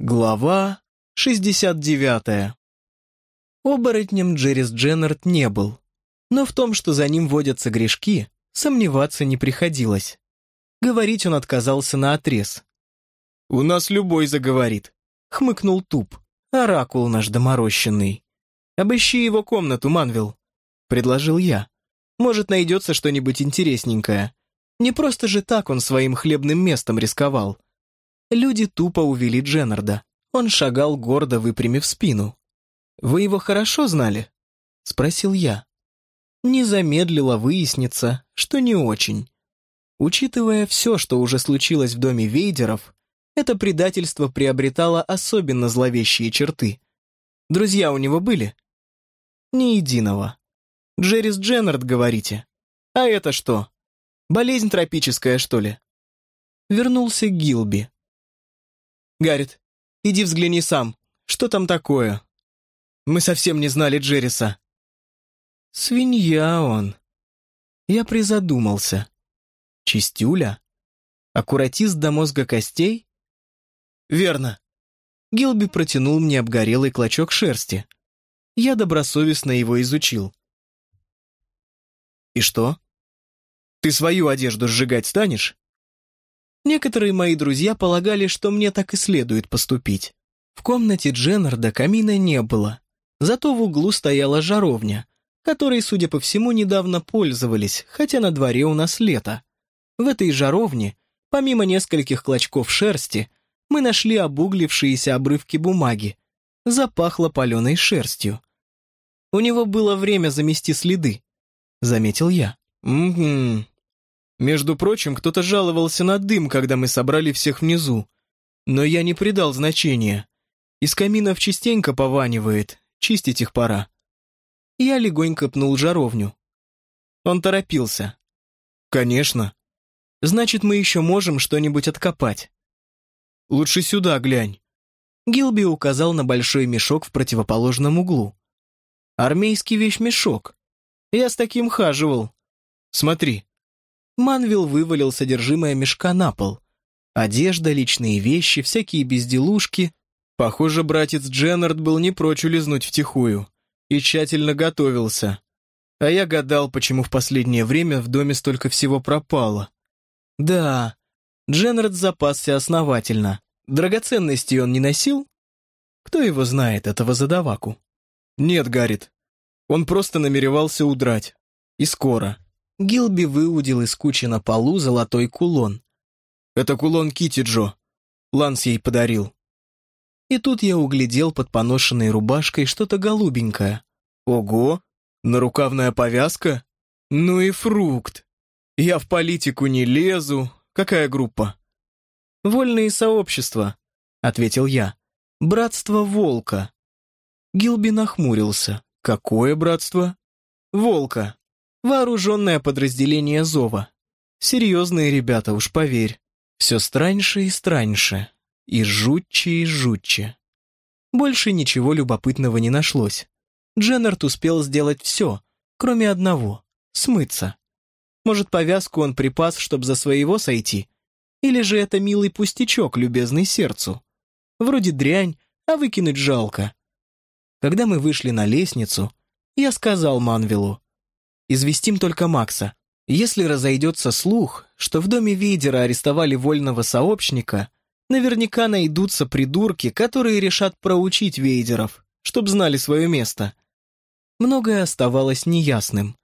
Глава 69. Оборотнем Джеррис Дженнард не был, но в том, что за ним водятся грешки, сомневаться не приходилось. Говорить он отказался на отрез. «У нас любой заговорит», — хмыкнул Туп, оракул наш доморощенный. «Обыщи его комнату, Манвил», — предложил я. «Может, найдется что-нибудь интересненькое. Не просто же так он своим хлебным местом рисковал». Люди тупо увели Дженнарда. Он шагал гордо, выпрямив спину. «Вы его хорошо знали?» — спросил я. Не замедлило выясниться, что не очень. Учитывая все, что уже случилось в доме Вейдеров, это предательство приобретало особенно зловещие черты. Друзья у него были? Ни единого. Джеррис Дженнард, говорите? А это что? Болезнь тропическая, что ли? Вернулся Гилби. Гаррит, иди взгляни сам. Что там такое? Мы совсем не знали Джерриса. Свинья он. Я призадумался. Чистюля? Аккуратист до мозга костей? Верно. Гилби протянул мне обгорелый клочок шерсти. Я добросовестно его изучил. И что? Ты свою одежду сжигать станешь? Некоторые мои друзья полагали, что мне так и следует поступить. В комнате Дженнарда камина не было, зато в углу стояла жаровня, которой, судя по всему, недавно пользовались, хотя на дворе у нас лето. В этой жаровне, помимо нескольких клочков шерсти, мы нашли обуглившиеся обрывки бумаги. Запахло паленой шерстью. У него было время замести следы, заметил я. «Угу, между прочим, кто-то жаловался на дым, когда мы собрали всех внизу. Но я не придал значения. Из каминов частенько пованивает, чистить их пора. Я легонько пнул жаровню. Он торопился. «Конечно. Значит, мы еще можем что-нибудь откопать. Лучше сюда глянь». Гилби указал на большой мешок в противоположном углу. «Армейский вещмешок. Я с таким хаживал. Смотри». Манвил вывалил содержимое мешка на пол. Одежда, личные вещи, всякие безделушки. Похоже, братец Дженнард был не прочь улизнуть втихую и тщательно готовился. А я гадал, почему в последнее время в доме столько всего пропало. Да, Дженнард запасся основательно. Драгоценностей он не носил? Кто его знает, этого задаваку? Нет, Гаррит. Он просто намеревался удрать. И скоро. Гилби выудил из кучи на полу золотой кулон. «Это кулон Кити Джо. Ланс ей подарил». И тут я углядел под поношенной рубашкой что-то голубенькое. Ого, нарукавная повязка? Ну и фрукт. Я в политику не лезу. Какая группа? «Вольные сообщества», — ответил я. «Братство Волка». Гилби нахмурился. «Какое братство?» «Волка». Вооруженное подразделение Зова. Серьезные ребята, уж поверь. Все страньше и страньше. И жутче и жутче. Больше ничего любопытного не нашлось. Дженнард успел сделать все, кроме одного — смыться. Может, повязку он припас, чтобы за своего сойти? Или же это милый пустячок, любезный сердцу? Вроде дрянь, а выкинуть жалко. Когда мы вышли на лестницу, я сказал Манвилу, Известим только Макса. Если разойдется слух, что в доме Вейдера арестовали вольного сообщника, наверняка найдутся придурки, которые решат проучить Вейдеров, чтоб знали свое место. Многое оставалось неясным.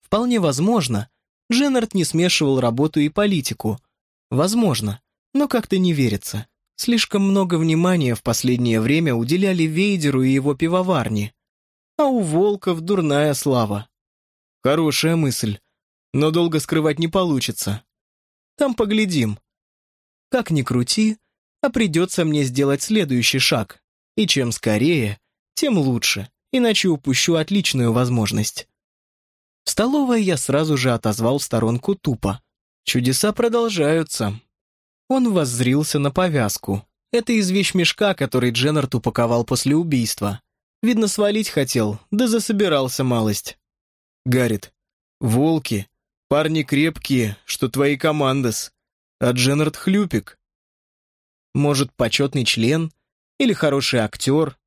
Вполне возможно, Дженнард не смешивал работу и политику. Возможно, но как-то не верится. Слишком много внимания в последнее время уделяли Вейдеру и его пивоварне. А у Волков дурная слава. Хорошая мысль, но долго скрывать не получится. Там поглядим. Как ни крути, а придется мне сделать следующий шаг. И чем скорее, тем лучше, иначе упущу отличную возможность. В столовой я сразу же отозвал в сторонку тупо. Чудеса продолжаются. Он воззрился на повязку. Это из вещмешка, который Дженнард упаковал после убийства. Видно, свалить хотел, да засобирался малость. Гаррит, волки, парни крепкие, что твои командос, а Дженнард хлюпик. Может, почетный член? Или хороший актер.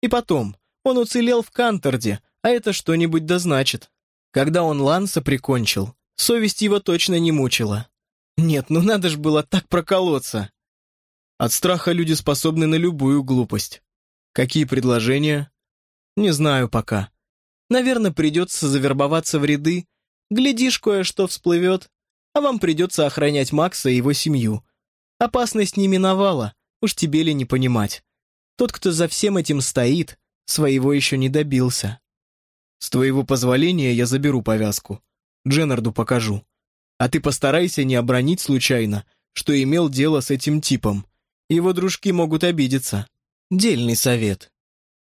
И потом, он уцелел в Канторде, а это что-нибудь да значит. Когда он Ланса прикончил, совесть его точно не мучила. Нет, ну надо ж было так проколоться. От страха люди способны на любую глупость. Какие предложения? Не знаю пока. Наверное, придется завербоваться в ряды. Глядишь, кое-что всплывет. А вам придется охранять Макса и его семью. Опасность не миновала, уж тебе ли не понимать. Тот, кто за всем этим стоит, своего еще не добился. С твоего позволения я заберу повязку. Дженнарду покажу. А ты постарайся не обронить случайно, что имел дело с этим типом. Его дружки могут обидеться. Дельный совет.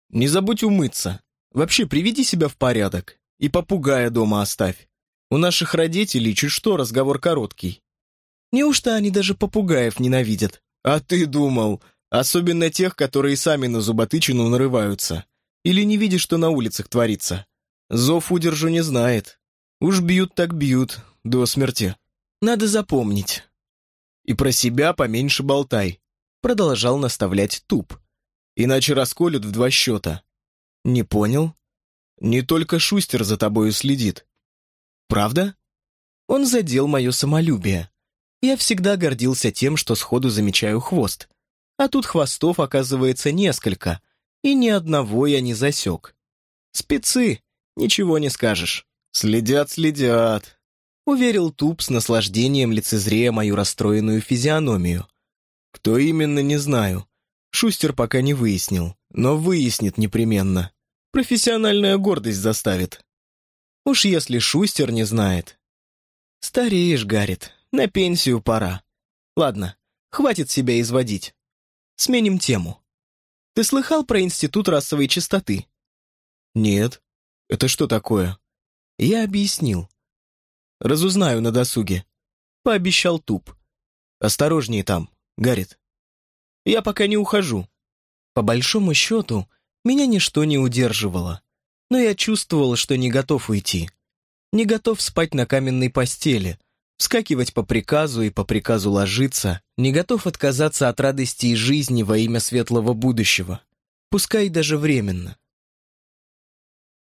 Не забудь умыться. Вообще приведи себя в порядок. И попугая дома оставь. У наших родителей чуть что разговор короткий. Неужто они даже попугаев ненавидят? А ты думал, особенно тех, которые сами на зуботычину нарываются. Или не видишь, что на улицах творится? Зов удержу не знает. Уж бьют так бьют, до смерти. Надо запомнить. И про себя поменьше болтай. Продолжал наставлять туп. Иначе расколют в два счета. Не понял? Не только Шустер за тобою следит. Правда? Он задел мое самолюбие. Я всегда гордился тем, что сходу замечаю хвост. А тут хвостов, оказывается, несколько, и ни одного я не засек. Спецы, ничего не скажешь. Следят, следят. Уверил Туп с наслаждением лицезрея мою расстроенную физиономию. Кто именно, не знаю. Шустер пока не выяснил, но выяснит непременно. Профессиональная гордость заставит. Уж если Шустер не знает. Стареешь, Гаррит, на пенсию пора. Ладно, хватит себя изводить. Сменим тему. Ты слыхал про Институт расовой чистоты? Нет. Это что такое? Я объяснил. Разузнаю на досуге. Пообещал Туп. Осторожнее там, Гаррит. Я пока не ухожу. По большому счету, меня ничто не удерживало. Но я чувствовал, что не готов уйти. Не готов спать на каменной постели, вскакивать по приказу и по приказу ложиться, не готов отказаться от радости и жизни во имя светлого будущего. Пускай даже временно.